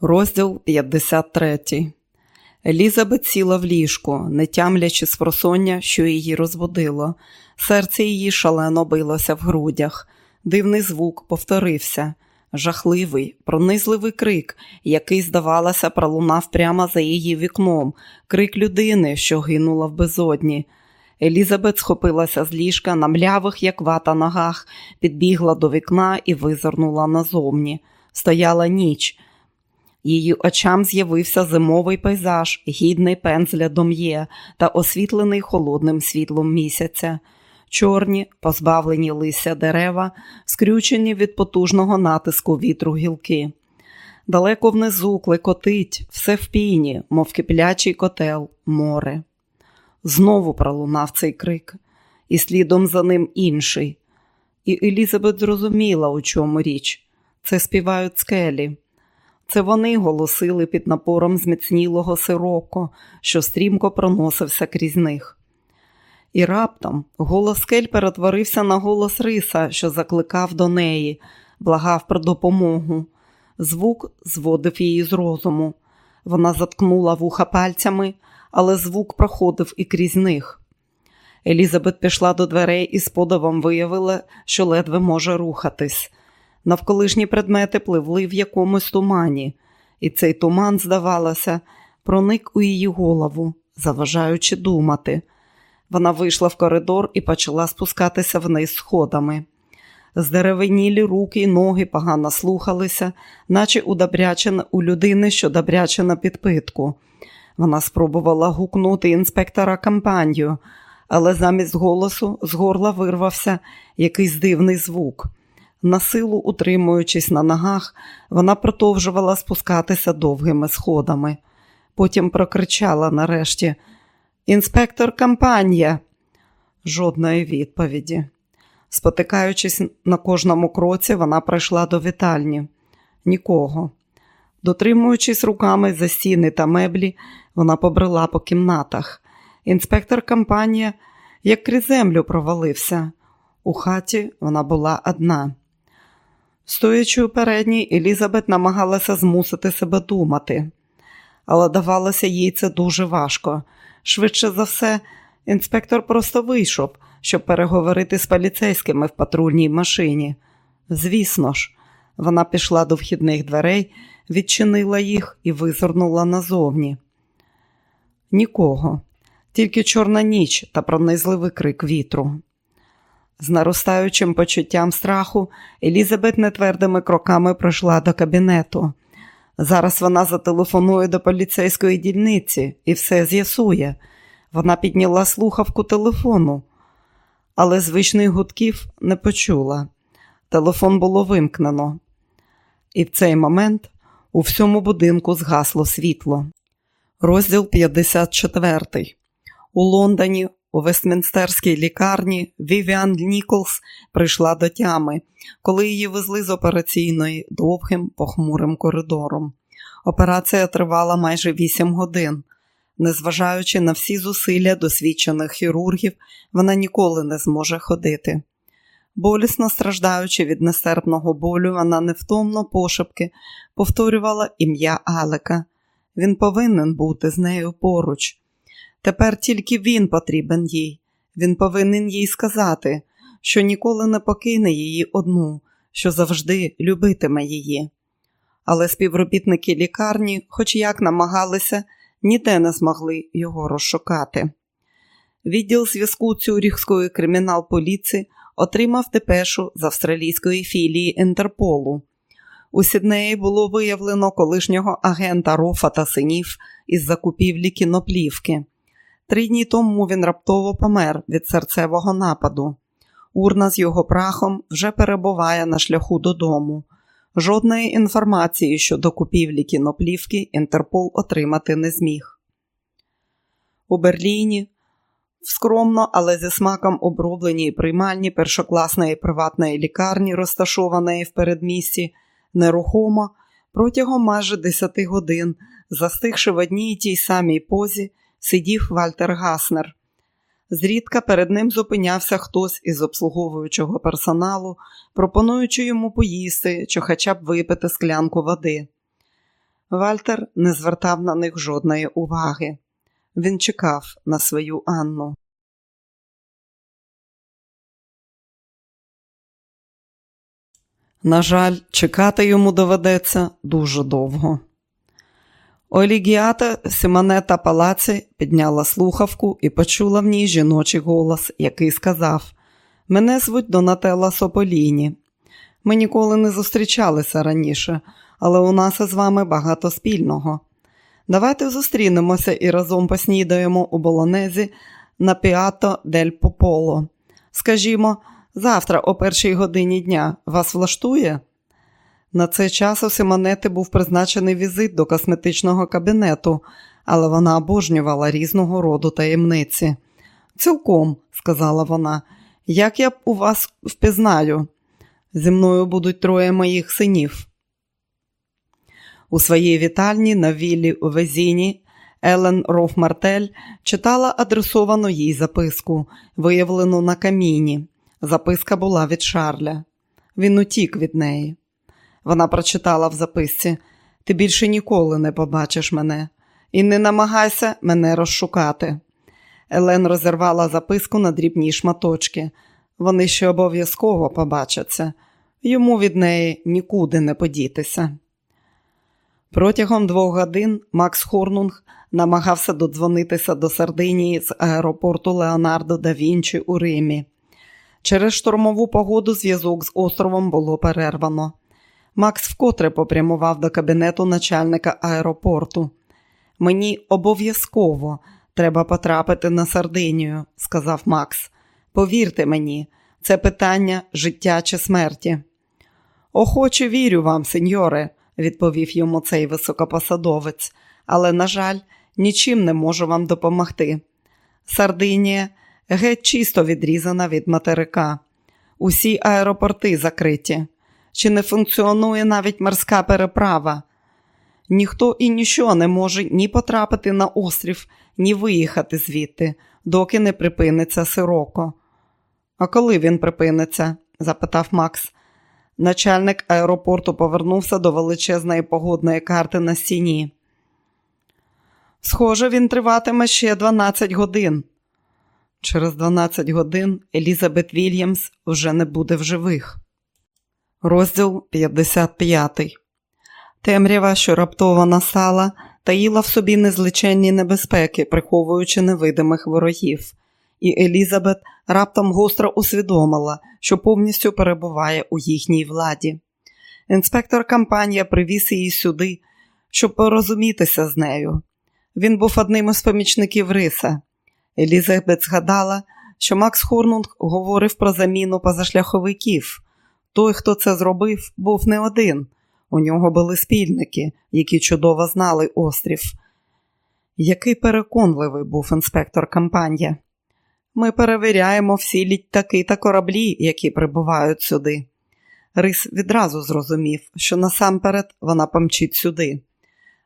Розділ 53. Елізабет сіла в ліжку, не тямлячи спросоння, що її розбудило. Серце її шалено билося в грудях. Дивний звук повторився. Жахливий, пронизливий крик, який, здавалося, пролунав прямо за її вікном, крик людини, що гинула в безодні. Елізабет схопилася з ліжка на млявих, як вата ногах, підбігла до вікна і визирнула назовні. Стояла ніч. Її очам з'явився зимовий пейзаж, гідний пензля дом'є та освітлений холодним світлом місяця. Чорні, позбавлені лися дерева, скрючені від потужного натиску вітру гілки. Далеко внизу клекотить, все в піні, мов киплячий котел, море. Знову пролунав цей крик, і слідом за ним інший. І Елізабет зрозуміла, у чому річ. Це співають скелі. Це вони голосили під напором зміцнілого сироко, що стрімко проносився крізь них. І раптом голос скель перетворився на голос риса, що закликав до неї, благав про допомогу. Звук зводив її з розуму. Вона заткнула вуха пальцями, але звук проходив і крізь них. Елізабет пішла до дверей і з подивом виявила, що ледве може рухатись. Навколишні предмети пливли в якомусь тумані, і цей туман, здавалося, проник у її голову, заважаючи думати. Вона вийшла в коридор і почала спускатися вниз сходами. Здеревенілі руки й ноги погано слухалися, наче у, у людини, що добряче на підпитку. Вона спробувала гукнути інспектора кампанію, але замість голосу з горла вирвався якийсь дивний звук. На силу, утримуючись на ногах, вона продовжувала спускатися довгими сходами. Потім прокричала нарешті Інспектор кампанія. Жодної відповіді. Спотикаючись на кожному кроці, вона прийшла до вітальні. Нікого. Дотримуючись руками за стіни та меблі, вона побрела по кімнатах. Інспектор кампанія, як крізь землю, провалився. У хаті вона була одна. Стоячи у передній, Елізабет намагалася змусити себе думати, але давалося їй це дуже важко. Швидше за все, інспектор просто вийшов, щоб переговорити з поліцейськими в патрульній машині. Звісно ж, вона пішла до вхідних дверей, відчинила їх і визирнула назовні. Нікого, тільки чорна ніч та пронизливий крик вітру. З наростаючим почуттям страху Елізабет нетвердими кроками пройшла до кабінету. Зараз вона зателефонує до поліцейської дільниці і все з'ясує. Вона підняла слухавку телефону, але звичних гудків не почула. Телефон було вимкнено. І в цей момент у всьому будинку згасло світло. Розділ 54. У Лондоні у Вестмінстерській лікарні Вівіан Ніколс прийшла до тями, коли її везли з операційної довгим похмурим коридором. Операція тривала майже 8 годин. Незважаючи на всі зусилля досвідчених хірургів, вона ніколи не зможе ходити. Болісно страждаючи від нестерпного болю, вона невтомно пошепки повторювала ім'я Алека. Він повинен бути з нею поруч. Тепер тільки він потрібен їй. Він повинен їй сказати, що ніколи не покине її одну, що завжди любитиме її. Але співробітники лікарні, хоч як намагалися, ніде не змогли його розшукати. Відділ зв'язку Цюріхської кримінал поліції отримав депешу з австралійської філії Інтерполу. У Сіднеї було виявлено колишнього агента Рофа та синів із закупівлі кіноплівки. Три дні тому він раптово помер від серцевого нападу. Урна з його прахом вже перебуває на шляху додому. Жодної інформації щодо купівлі кіноплівки Інтерпол отримати не зміг. У Берліні в скромно, але зі смаком обробленій приймальні першокласної приватної лікарні, розташованої в передмісті, нерухомо протягом майже 10 годин, застигши в одній і тій самій позі, сидів Вальтер Гаснер. Зрідка перед ним зупинявся хтось із обслуговуючого персоналу, пропонуючи йому поїсти чи хоча б випити склянку води. Вальтер не звертав на них жодної уваги. Він чекав на свою Анну. На жаль, чекати йому доведеться дуже довго. Олігіата Симонета Палаці підняла слухавку і почула в ній жіночий голос, який сказав: Мене звуть Донателла Сополіні. Ми ніколи не зустрічалися раніше, але у нас із вами багато спільного. Давайте зустрінемося і разом поснідаємо у Болонезі на Піато дель Пополо. Скажімо, завтра о першій годині дня вас влаштує? На цей час у Симонети був призначений візит до косметичного кабінету, але вона обожнювала різного роду таємниці. Цілком, сказала вона, як я у вас впізнаю? Зі мною будуть троє моїх синів. У своїй вітальні на віллі у Везіні Елен Рофмартель читала адресовану їй записку, виявлену на каміні. Записка була від Шарля. Він утік від неї. Вона прочитала в записці: Ти більше ніколи не побачиш мене, і не намагайся мене розшукати. Елен розірвала записку на дрібні шматочки. Вони ще обов'язково побачаться, йому від неї нікуди не подітися. Протягом двох годин Макс Хорнунг намагався додзвонитися до Сардинії з аеропорту Леонардо да Вінчі у Римі. Через штормову погоду зв'язок з островом було перервано. Макс вкотре попрямував до кабінету начальника аеропорту. Мені обов'язково треба потрапити на Сардинію, сказав Макс. Повірте мені, це питання життя чи смерті. Охоче вірю вам, сеньоре, відповів йому цей високопосадовець, але, на жаль, нічим не можу вам допомогти. Сардинія геть чисто відрізана від материка. Усі аеропорти закриті. Чи не функціонує навіть морська переправа? Ніхто і ніщо не може ні потрапити на острів, ні виїхати звідти, доки не припиниться сироко. А коли він припиниться? запитав Макс. Начальник аеропорту повернувся до величезної погодної карти на стіні. Схоже, він триватиме ще 12 годин. Через 12 годин Елізабет Вільямс вже не буде в живих. Розділ 55 Темрява, що раптово насала, таїла в собі незличенні небезпеки, приховуючи невидимих ворогів, і Елізабет раптом гостро усвідомила, що повністю перебуває у їхній владі. Інспектор кампанія привіз її сюди, щоб порозумітися з нею. Він був одним із помічників Риса. Елізабет згадала, що Макс Хорнунг говорив про заміну позашляховиків. Той, хто це зробив, був не один. У нього були спільники, які чудово знали острів. Який переконливий був інспектор кампанія. Ми перевіряємо всі літаки та кораблі, які прибувають сюди. Рис відразу зрозумів, що насамперед вона помчить сюди.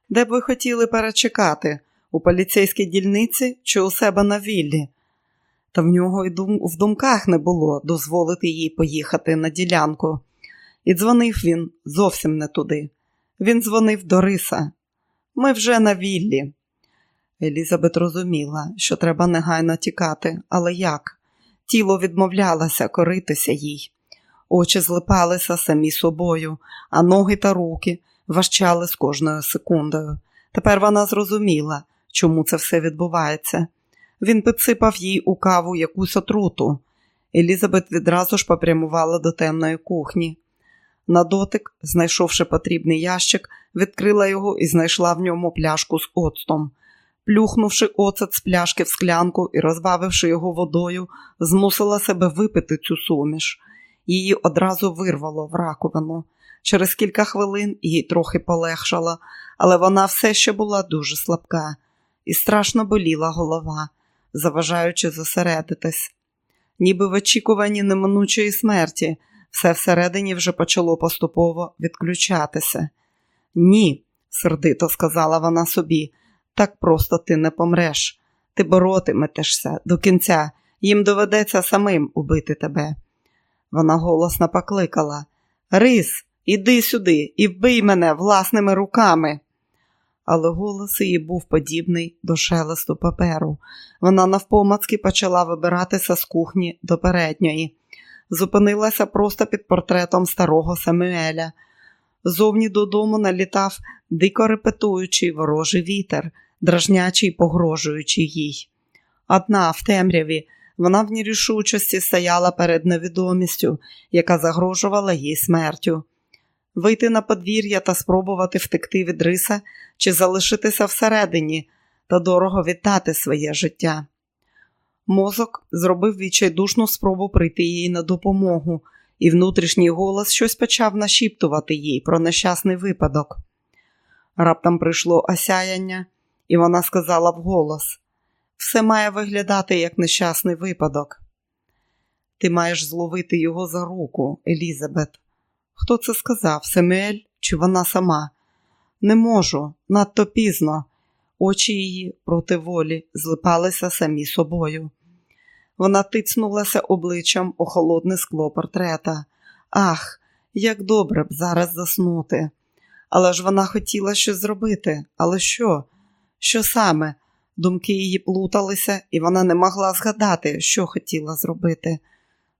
Де б ви хотіли перечекати, у поліцейській дільниці чи у себе на віллі? Та в нього й в думках не було дозволити їй поїхати на ділянку. І дзвонив він зовсім не туди. Він дзвонив до Риса. Ми вже на віллі. Елізабет розуміла, що треба негайно тікати, але як? Тіло відмовлялося коритися їй. Очі злипалися самі собою, а ноги та руки важчали з кожною секундою. Тепер вона зрозуміла, чому це все відбувається. Він підсипав їй у каву якусь отруту. Елізабет відразу ж попрямувала до темної кухні. На дотик, знайшовши потрібний ящик, відкрила його і знайшла в ньому пляшку з оцтом. Плюхнувши оцет з пляшки в склянку і розбавивши його водою, змусила себе випити цю суміш. Її одразу вирвало в раковину. Через кілька хвилин їй трохи полегшало, але вона все ще була дуже слабка і страшно боліла голова, заважаючи зосередитись. Ніби в очікуванні неминучої смерті, все всередині вже почало поступово відключатися. Ні, сердито сказала вона собі, так просто ти не помреш. Ти боротиметешся до кінця, їм доведеться самим убити тебе. Вона голосно покликала Рис, іди сюди і вбий мене власними руками. Але голос її був подібний до шелесту паперу. Вона навпомацки почала вибиратися з кухні до передньої, зупинилася просто під портретом старого Самуеля. Зовні додому налітав дико репетуючий ворожий вітер, дражнячий погрожуючи їй. Одна в темряві вона в нерішучості стояла перед невідомістю, яка загрожувала їй смертю. Вийти на подвір'я та спробувати втекти від риса чи залишитися всередині та дорого віддати своє життя. Мозок зробив відчайдушну спробу прийти їй на допомогу, і внутрішній голос щось почав нашіптувати їй про нещасний випадок. Раптом прийшло осяяння, і вона сказала вголос: все має виглядати як нещасний випадок. Ти маєш зловити його за руку, Елізабет. Хто це сказав? Семель чи вона сама? Не можу, надто пізно. Очі її проти волі злипалися самі собою. Вона тицнулася обличчям у холодне скло портрета. Ах, як добре б зараз заснути. Але ж вона хотіла щось зробити. Але що? Що саме? Думки її плуталися, і вона не могла згадати, що хотіла зробити.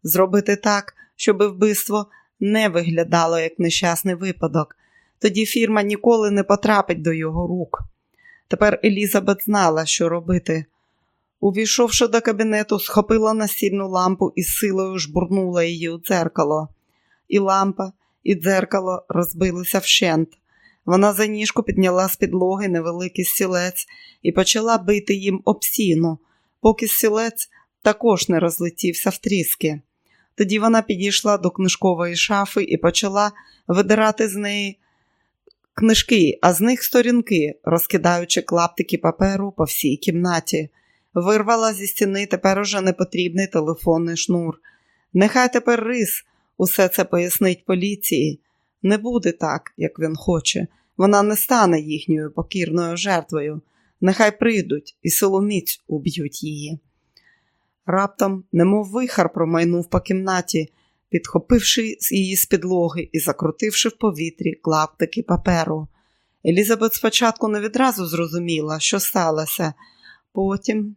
Зробити так, щоб вбивство не виглядало як нещасний випадок. Тоді фірма ніколи не потрапить до його рук. Тепер Елізабет знала, що робити. Увійшовши до кабінету, схопила настільну лампу і з силою жбурнула її у дзеркало. І лампа, і дзеркало розбилися вщент. Вона за ніжку підняла з підлоги невеликий стілець і почала бити їм об стіну, поки стілець також не розлетівся в тріски. Тоді вона підійшла до книжкової шафи і почала видирати з неї книжки, а з них сторінки, розкидаючи клаптики паперу по всій кімнаті. Вирвала зі стіни тепер уже непотрібний телефонний шнур. Нехай тепер рис усе це пояснить поліції. Не буде так, як він хоче. Вона не стане їхньою покірною жертвою. Нехай прийдуть і силоміць уб'ють її. Раптом, немов вихар промайнув по кімнаті, підхопивши її з підлоги і закрутивши в повітрі клаптики паперу. Елізабет спочатку не відразу зрозуміла, що сталося. Потім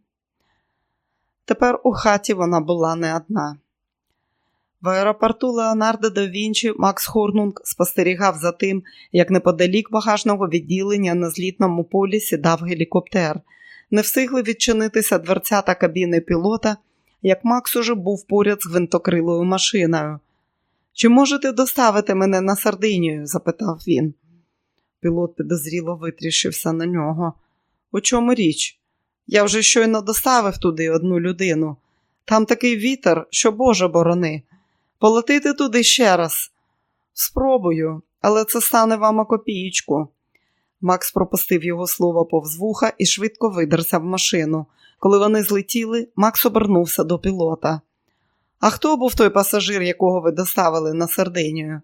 тепер у хаті вона була не одна. В аеропорту Леонардо да Вінчі Макс Хорнунг спостерігав за тим, як неподалік багажного відділення на злітному полі сідав гелікоптер. Не встигли відчинитися дверцята кабіни пілота, як Макс уже був поряд з гвинтокрилою машиною. Чи можете доставити мене на Сардинію? запитав він. Пілот підозріло витріщився на нього. У чому річ? Я вже щойно доставив туди одну людину. Там такий вітер, що Боже борони. Полетити туди ще раз. Спробую, але це стане вам о копієчку. Макс пропустив його слово повз вуха і швидко видерся в машину. Коли вони злетіли, Макс обернувся до пілота. А хто був той пасажир, якого ви доставили на Сардинію?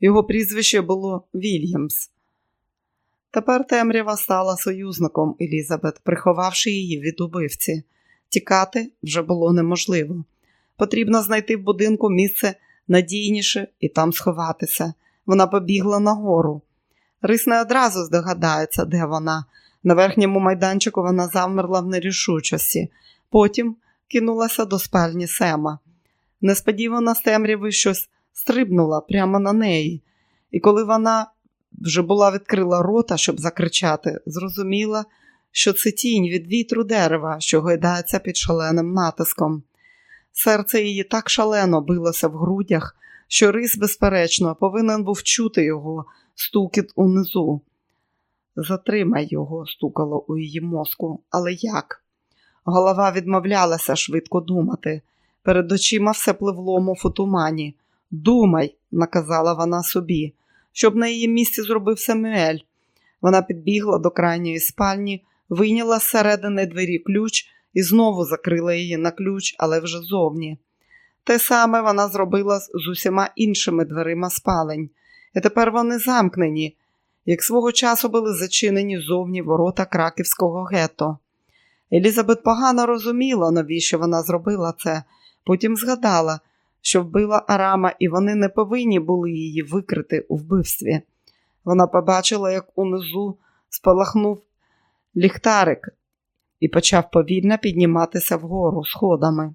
Його прізвище було Вільямс. Тепер темрява стала союзником Елізабет, приховавши її від убивці. Тікати вже було неможливо. Потрібно знайти в будинку місце надійніше і там сховатися. Вона побігла нагору. Рис не одразу здогадається, де вона. На верхньому майданчику вона замерла в нерішучості, потім кинулася до спальні Сема. Несподівано з темряви щось стрибнула прямо на неї, і коли вона вже була відкрила рота, щоб закричати, зрозуміла, що це тінь від вітру дерева, що гойдається під шаленим натиском. Серце її так шалено билося в грудях, що рис, безперечно, повинен був чути його стукіт унизу. Затримай його, стукало у її мозку, але як? Голова відмовлялася швидко думати. Перед очима все пливло, мов у тумані. Думай, наказала вона собі, щоб на її місці зробив Самюель. Вона підбігла до крайньої спальні, вийняла з середини двері ключ і знову закрила її на ключ, але вже зовні. Те саме вона зробила з усіма іншими дверима спалень, тепер вони замкнені, як свого часу були зачинені зовні ворота краківського гетто. Елізабет погано розуміла, навіщо вона зробила це, потім згадала, що вбила Арама, і вони не повинні були її викрити у вбивстві. Вона побачила, як унизу спалахнув ліхтарик і почав повільно підніматися вгору сходами.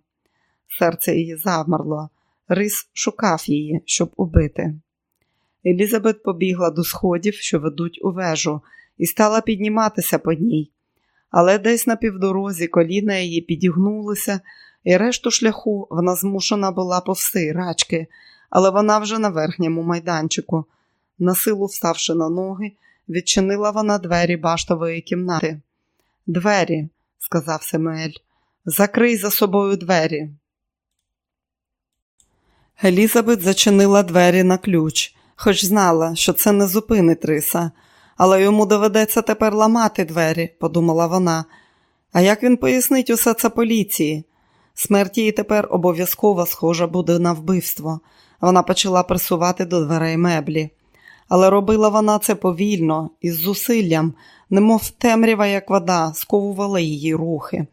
Серце її замерло. Рис шукав її, щоб убити. Елізабет побігла до сходів, що ведуть у вежу, і стала підніматися по ній. Але десь на півдорозі коліна її підігнулися, і решту шляху вона змушена була повсти рачки, але вона вже на верхньому майданчику. На силу вставши на ноги, відчинила вона двері баштової кімнати. Двері, сказав Семуель, закрий за собою двері. Елізабет зачинила двері на ключ, хоч знала, що це не зупинить риса, але йому доведеться тепер ламати двері, подумала вона. А як він пояснить усе це поліції? Смерть її тепер обов'язково схожа буде на вбивство. Вона почала присувати до дверей меблі. Але робила вона це повільно, із зусиллям, немов темрява, як вода, сковувала її рухи.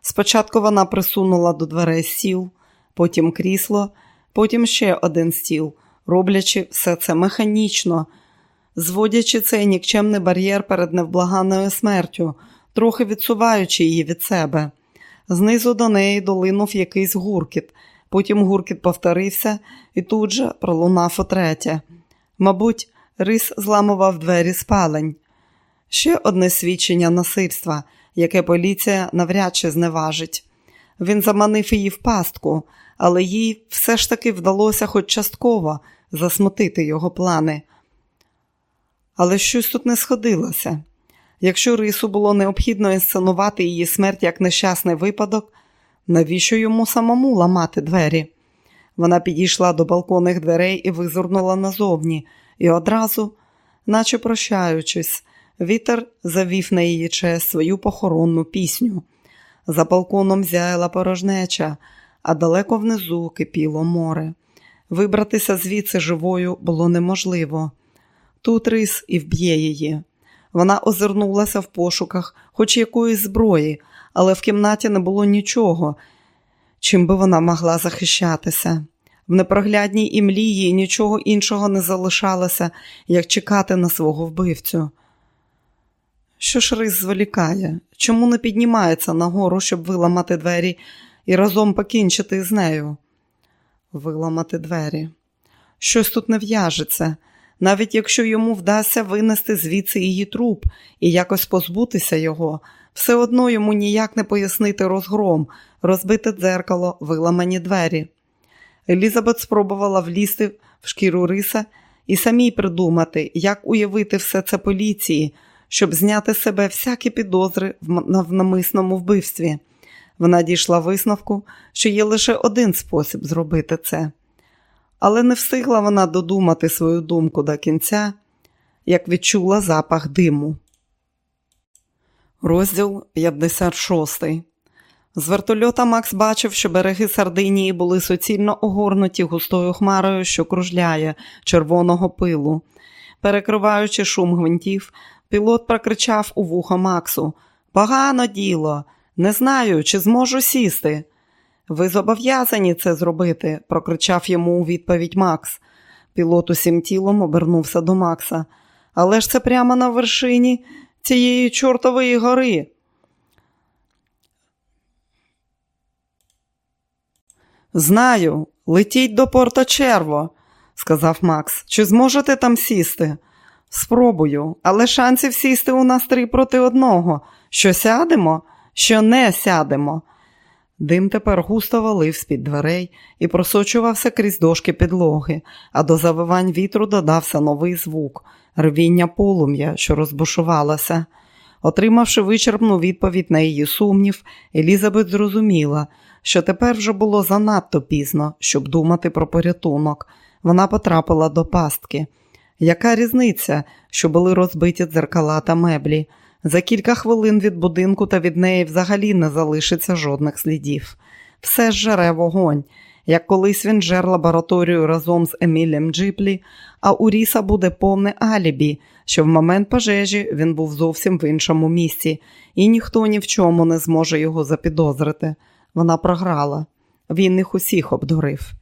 Спочатку вона присунула до дверей стіл, потім крісло, потім ще один стіл, роблячи все це механічно, зводячи цей нікчемний бар'єр перед невблаганою смертю, трохи відсуваючи її від себе. Знизу до неї долинув якийсь гуркіт, потім гуркіт повторився і тут же пролунав утретє. Мабуть, рис зламував двері спалень. Ще одне свідчення насильства, яке поліція навряд чи зневажить. Він заманив її в пастку, але їй все ж таки вдалося хоч частково засмутити його плани. Але щось тут не сходилося. Якщо рису було необхідно інсценувати її смерть як нещасний випадок, навіщо йому самому ламати двері? Вона підійшла до балконних дверей і визирнула назовні, і одразу, наче прощаючись, вітер завів на її честь свою похоронну пісню. За балконом зяяла порожнеча, а далеко внизу кипіло море. Вибратися звідси живою було неможливо. Тут рис і вб'є її. Вона озирнулася в пошуках хоч якоїсь зброї, але в кімнаті не було нічого, чим би вона могла захищатися. В непроглядній імлі їй нічого іншого не залишалося, як чекати на свого вбивцю. Що ж рис зволікає? Чому не піднімається нагору, щоб виламати двері і разом покінчити з нею? Виламати двері. Щось тут не в'яжеться навіть якщо йому вдасться винести звідси її труп і якось позбутися його, все одно йому ніяк не пояснити розгром, розбите дзеркало, виламані двері. Елізабет спробувала влізти в шкіру риса і самій придумати, як уявити все це поліції, щоб зняти з себе всякі підозри в намисному вбивстві. Вона дійшла висновку, що є лише один спосіб зробити це але не встигла вона додумати свою думку до кінця, як відчула запах диму. Розділ 56 З вертольота Макс бачив, що береги Сардинії були суцільно огорнуті густою хмарою, що кружляє червоного пилу. Перекриваючи шум гвинтів, пілот прокричав у вухо Максу Погано діло, не знаю, чи зможу сісти. Ви зобов'язані це зробити, прокричав йому у відповідь Макс. Пілот усім тілом обернувся до Макса. Але ж це прямо на вершині цієї чортової гори. Знаю, летіть до Порто Черво, сказав Макс. Чи зможете там сісти? Спробую, але шансів сісти у нас три проти одного. Що сядемо, що не сядемо. Дим тепер густо валив з-під дверей і просочувався крізь дошки підлоги, а до завивань вітру додався новий звук рвіння полум'я, що розбушувалося. Отримавши вичерпну відповідь на її сумнів, Елізабет зрозуміла, що тепер вже було занадто пізно, щоб думати про порятунок. Вона потрапила до пастки. Яка різниця, що були розбиті дзеркала та меблі? За кілька хвилин від будинку та від неї взагалі не залишиться жодних слідів. Все жере вогонь, як колись він жер лабораторію разом з Емілем Джиплі, а у Ріса буде повне алібі, що в момент пожежі він був зовсім в іншому місці, і ніхто ні в чому не зможе його запідозрити. Вона програла, він їх усіх обдурив.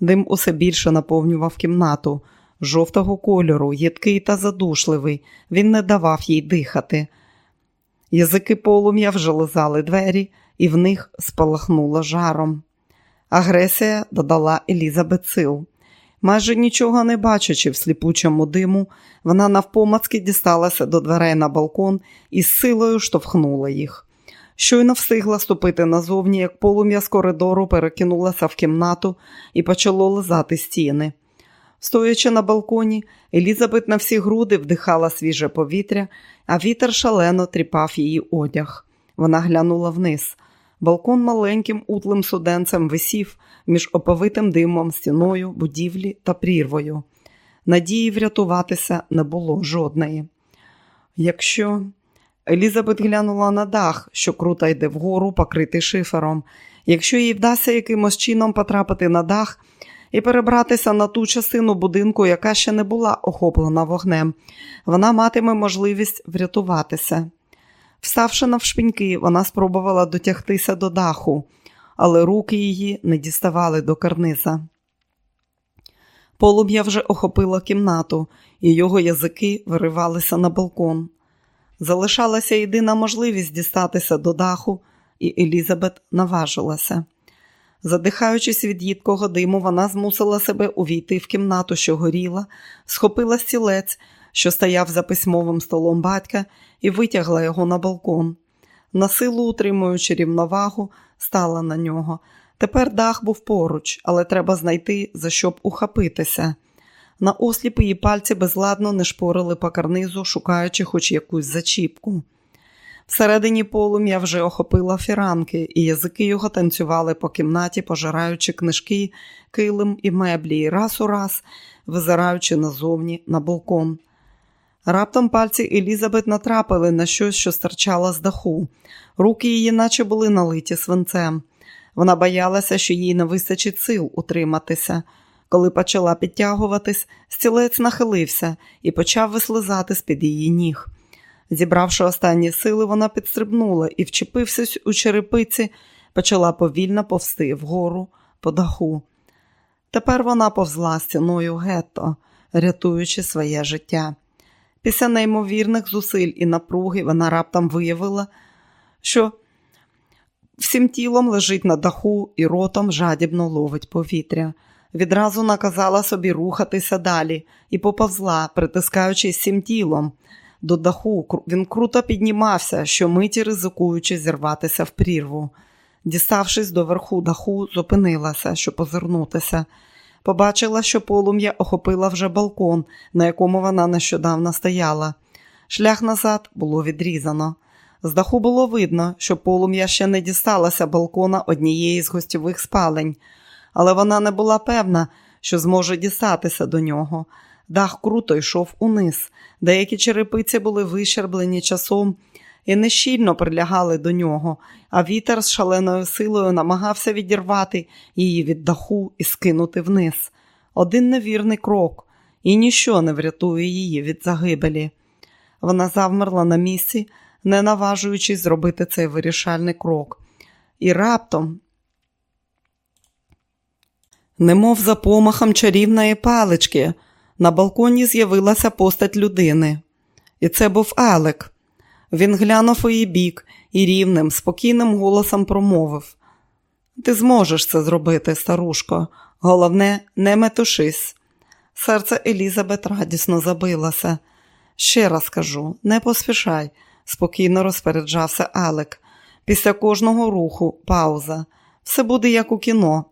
Дим усе більше наповнював кімнату. Жовтого кольору, їдкий та задушливий, він не давав їй дихати. Язики полум'я вже лизали двері, і в них спалахнуло жаром. Агресія додала Елізабет сил. Майже нічого не бачачи в сліпучому диму, вона навпомацки дісталася до дверей на балкон і з силою штовхнула їх. Щойно встигла ступити назовні, як полум'я з коридору перекинулася в кімнату і почало лизати стіни. Стоячи на балконі, Елізабет на всі груди вдихала свіже повітря, а вітер шалено тріпав її одяг. Вона глянула вниз. Балкон маленьким утлим суденцем висів між оповитим димом, стіною, будівлі та прірвою. Надії врятуватися не було жодної. Якщо Елізабет глянула на дах, що круто йде вгору, покритий шифером. Якщо їй вдасться якимось чином потрапити на дах і перебратися на ту частину будинку, яка ще не була охоплена вогнем, вона матиме можливість врятуватися. Вставши навшпіньки, вона спробувала дотягтися до даху, але руки її не діставали до карниза. Полум'я вже охопило кімнату, і його язики виривалися на балкон. Залишалася єдина можливість дістатися до даху, і Елізабет наважилася. Задихаючись від їдкого диму, вона змусила себе увійти в кімнату, що горіла, схопила стілець, що стояв за письмовим столом батька, і витягла його на балкон. На силу, утримуючи рівновагу, стала на нього. Тепер дах був поруч, але треба знайти, за що б ухапитися. На осліп її пальці безладно не шпорили по карнизу, шукаючи хоч якусь зачіпку. Всередині полум'я вже охопила фіранки, і язики його танцювали по кімнаті, пожираючи книжки, килим і меблі, і раз у раз визираючи назовні на балкон. Раптом пальці Елізабет натрапили на щось, що стирчало з даху. Руки її, наче були налиті свинцем. Вона боялася, що їй не вистачить сил утриматися. Коли почала підтягуватись, стілець нахилився і почав вислизати з-під її ніг. Зібравши останні сили, вона підстрибнула і, вчепившись у черепиці, почала повільно повсти вгору по даху. Тепер вона повзла стіною гетто, рятуючи своє життя. Після неймовірних зусиль і напруги вона раптом виявила, що всім тілом лежить на даху і ротом жадібно ловить повітря відразу наказала собі рухатися далі і поповзла, притискаючись всім тілом. До даху він круто піднімався, щомиті ризикуючи зірватися в прірву. Діставшись до верху даху, зупинилася, щоб озирнутися. Побачила, що полум'я охопила вже балкон, на якому вона нещодавно стояла. Шлях назад було відрізано. З даху було видно, що полум'я ще не дісталася балкона однієї з гостьових спалень але вона не була певна, що зможе дістатися до нього. Дах круто йшов униз, деякі черепиці були вищерблені часом і нещільно прилягали до нього, а вітер з шаленою силою намагався відірвати її від даху і скинути вниз. Один невірний крок, і ніщо не врятує її від загибелі. Вона завмерла на місці, не наважуючись зробити цей вирішальний крок. І раптом Немов за помахом чарівної палички, на балконі з'явилася постать людини. І це був Алек. Він глянув у її бік і рівним, спокійним голосом промовив: Ти зможеш це зробити, старушко. Головне, не метушись. Серце Елізабет радісно забилося. Ще раз кажу, не поспішай, спокійно розпоряджався Алек. Після кожного руху пауза. Все буде як у кіно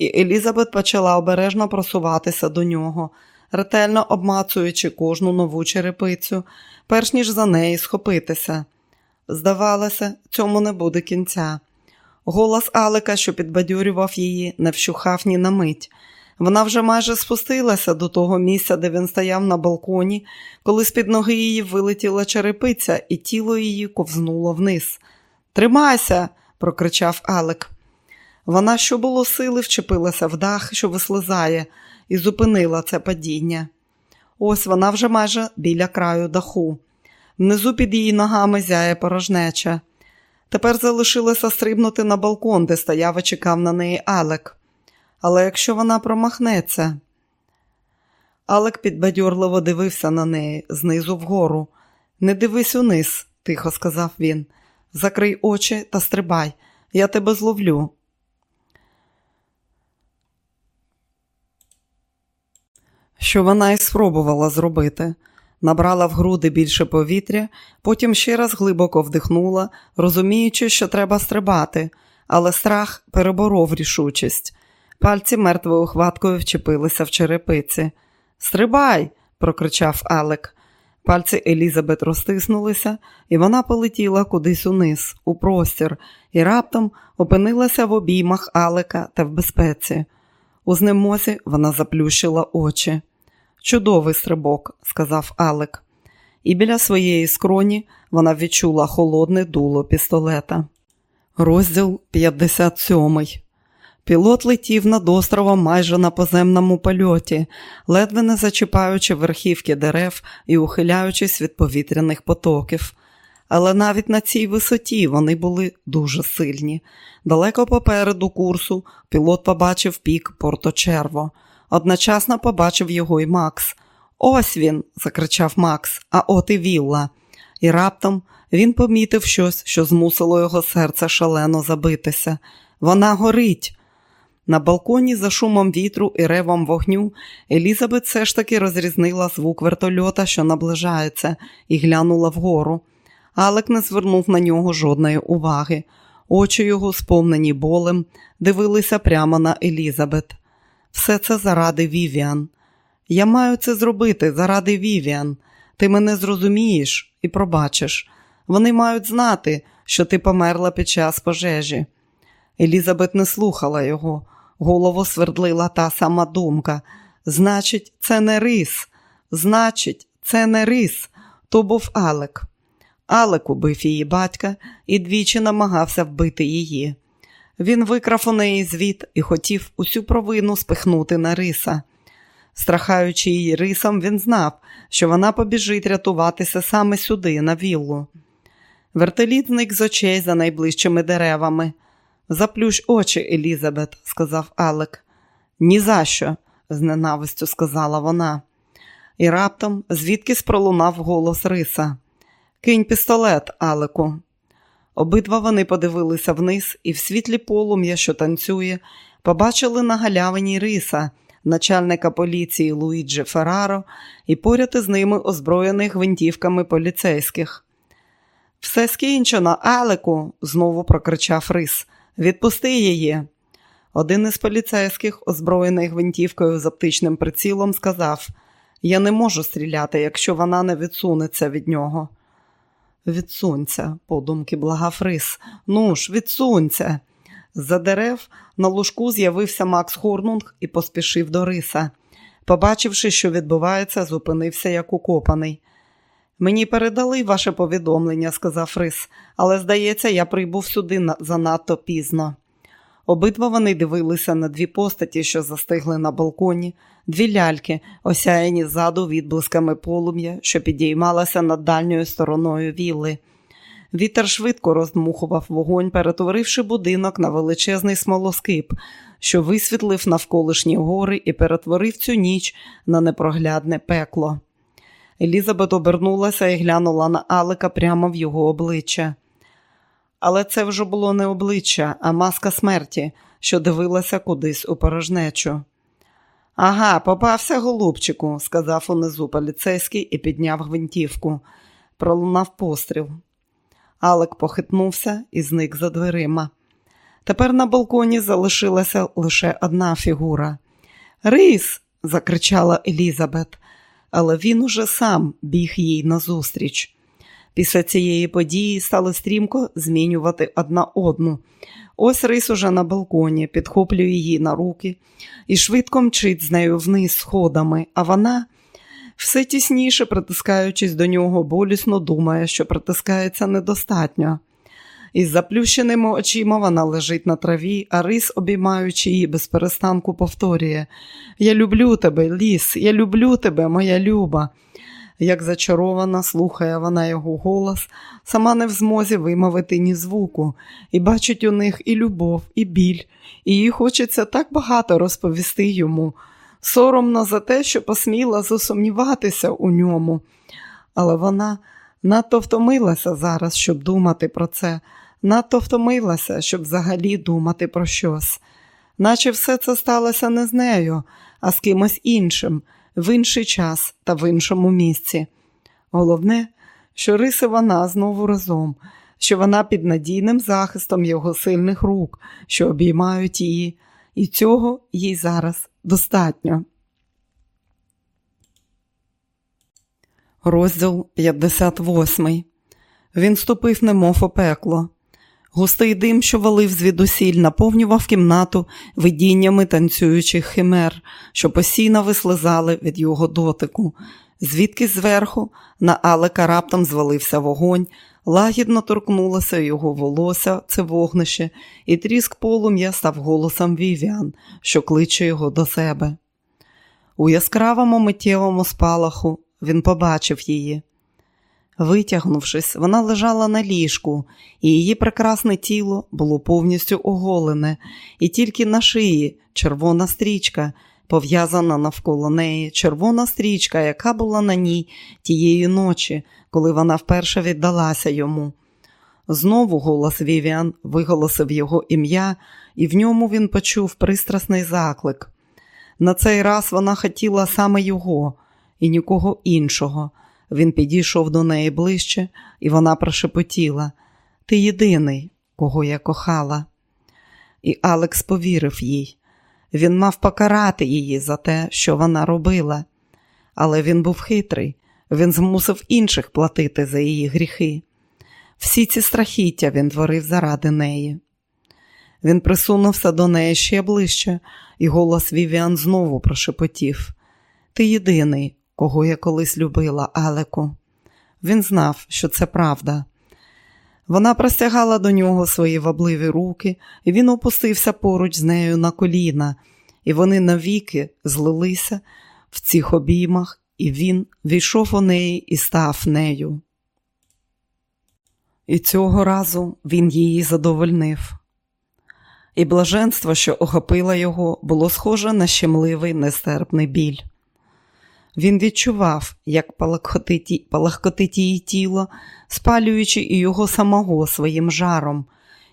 і Елізабет почала обережно просуватися до нього, ретельно обмацуючи кожну нову черепицю, перш ніж за неї схопитися. Здавалося, цьому не буде кінця. Голос Алека, що підбадьорював її, не вщухав ні на мить. Вона вже майже спустилася до того місця, де він стояв на балконі, коли з під ноги її вилетіла черепиця, і тіло її ковзнуло вниз. Тримайся, прокричав Алек. Вона, що було сили, вчепилася в дах, що вислизає, і зупинила це падіння. Ось вона вже майже біля краю даху. Внизу під її ногами зяє порожнеча. Тепер залишилося стрибнути на балкон, де стояв і чекав на неї Алек. Але якщо вона промахнеться. Алек підбадьорливо дивився на неї знизу вгору. Не дивись униз, тихо сказав він. Закрий очі та стрибай, я тебе зловлю. Що вона й спробувала зробити. Набрала в груди більше повітря, потім ще раз глибоко вдихнула, розуміючи, що треба стрибати, але страх переборов рішучість. Пальці мертвою хваткою вчепилися в черепиці. Стрибай! прокричав Алек. Пальці Елізабет розтиснулися, і вона полетіла кудись униз, у простір, і раптом опинилася в обіймах Алека та в безпеці. У знемозі вона заплющила очі. Чудовий стрибок, сказав Алек, і біля своєї скроні вона відчула холодне дуло пістолета. Розділ 57 Пілот летів над островом майже на поземному польоті, ледве не зачіпаючи верхівки дерев і ухиляючись від повітряних потоків. Але навіть на цій висоті вони були дуже сильні. Далеко попереду курсу пілот побачив пік Порто-Черво. Одночасно побачив його і Макс. Ось він, закричав Макс, а от і Вілла. І раптом він помітив щось, що змусило його серце шалено забитися. Вона горить. На балконі за шумом вітру і ревом вогню Елізабет все ж таки розрізнила звук вертольота, що наближається, і глянула вгору. Алек не звернув на нього жодної уваги. Очі його, сповнені болем, дивилися прямо на Елізабет. Все це заради Вівіан. Я маю це зробити заради Вівіан. Ти мене зрозумієш і пробачиш. Вони мають знати, що ти померла під час пожежі. Елізабет не слухала його. Голову свердлила та сама думка. Значить, це не Рис. Значить, це не рис. То був Алек. Алек убив її батька і двічі намагався вбити її. Він викрав у неї звіт і хотів усю провину спихнути на риса. Страхаючи її рисом, він знав, що вона побіжить рятуватися саме сюди, на віллу. Вертоліт зник з очей за найближчими деревами. Заплющ очі, Елізабет, сказав Алек. «Ні за що», – з ненавистю сказала вона. І раптом звідкись пролунав голос Риса. Кинь пістолет, Алеку. Обидва вони подивилися вниз і в світлі полум'я, що танцює, побачили на галявині Риса, начальника поліції Луїджі Ферраро, і поряд із ними озброєних гвинтівками поліцейських. Все скінчено, Алеку, знову прокричав Рис. Відпусти її. Один із поліцейських, озброєний гвинтівкою з оптичним прицілом, сказав: Я не можу стріляти, якщо вона не відсунеться від нього. Відсунься, подумки благав Рис. Ну ж, від З-за дерев на лужку з'явився Макс Хорнунг і поспішив до риса. Побачивши, що відбувається, зупинився як укопаний. Мені передали ваше повідомлення, сказав Рис, але, здається, я прибув сюди занадто пізно. Обидва вони дивилися на дві постаті, що застигли на балконі, дві ляльки, осяяні ззаду відблисками полум'я, що підіймалася над дальньою стороною вілли. Вітер швидко роздмухував вогонь, перетворивши будинок на величезний смолоскип, що висвітлив навколишні гори і перетворив цю ніч на непроглядне пекло. Елізабет обернулася і глянула на Алека прямо в його обличчя. Але це вже було не обличчя, а маска смерті, що дивилася кудись у порожнечу. Ага, попався, голубчику, сказав унизу поліцейський і підняв гвинтівку. Пролунав постріл. Алек похитнувся і зник за дверима. Тепер на балконі залишилася лише одна фігура. Рис! закричала Елізабет, але він уже сам біг їй назустріч. Після цієї події стали стрімко змінювати одна одну. Ось рис уже на балконі, підхоплює її на руки і швидко мчить з нею вниз сходами, а вона все тісніше, притискаючись до нього, болісно думає, що притискається недостатньо. Із заплющеними очима вона лежить на траві, а рис, обіймаючи її без перестанку, повторює Я люблю тебе, ліс, я люблю тебе, моя люба. Як зачарована, слухає вона його голос, сама не в змозі вимовити ні звуку, і бачить у них і любов, і біль, і їй хочеться так багато розповісти йому. соромно за те, що посміла засумніватися у ньому, але вона надто втомилася зараз, щоб думати про це, надто втомилася, щоб взагалі думати про щось, наче все це сталося не з нею, а з кимось іншим, в інший час та в іншому місці. Головне, що риси вона знову разом, що вона під надійним захистом його сильних рук, що обіймають її, і цього їй зараз достатньо. Розділ 58. Він ступив, немов у пекло. Густий дим, що валив звідусіль, наповнював кімнату видіннями танцюючих химер, що постійно вислизали від його дотику. Звідки зверху на Алека раптом звалився вогонь, лагідно торкнулося його волосся, це вогнище, і тріск полум'я став голосом вів'ян, що кличе його до себе. У яскравому миттєвому спалаху він побачив її. Витягнувшись, вона лежала на ліжку, і її прекрасне тіло було повністю оголене, і тільки на шиї червона стрічка, пов'язана навколо неї, червона стрічка, яка була на ній тієї ночі, коли вона вперше віддалася йому. Знову голос Вівіан виголосив його ім'я, і в ньому він почув пристрасний заклик. На цей раз вона хотіла саме його і нікого іншого. Він підійшов до неї ближче, і вона прошепотіла Ти єдиний, кого я кохала. І Алекс повірив їй. Він мав покарати її за те, що вона робила, але він був хитрий, він змусив інших платити за її гріхи. Всі ці страхіття він творив заради неї. Він присунувся до неї ще ближче, і голос Вівіан знову прошепотів Ти єдиний, кого я колись любила, Алеку. Він знав, що це правда. Вона простягала до нього свої вабливі руки, і він опустився поруч з нею на коліна, і вони навіки злилися в цих обіймах, і він війшов у неї і став нею. І цього разу він її задовольнив. І блаженство, що охопило його, було схоже на щемливий нестерпний біль. Він відчував, як палахкотить її тіло, спалюючи і його самого своїм жаром.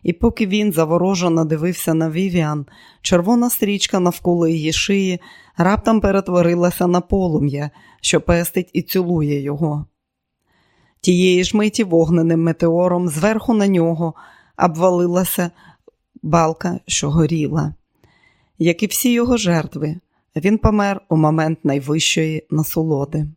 І поки він заворожено дивився на вів'ян, червона стрічка навколо її шиї раптом перетворилася на полум'я, що пестить і цілує його. Тієї ж миті вогненим метеором зверху на нього обвалилася балка, що горіла. Як і всі його жертви, він помер у момент найвищої насолоди.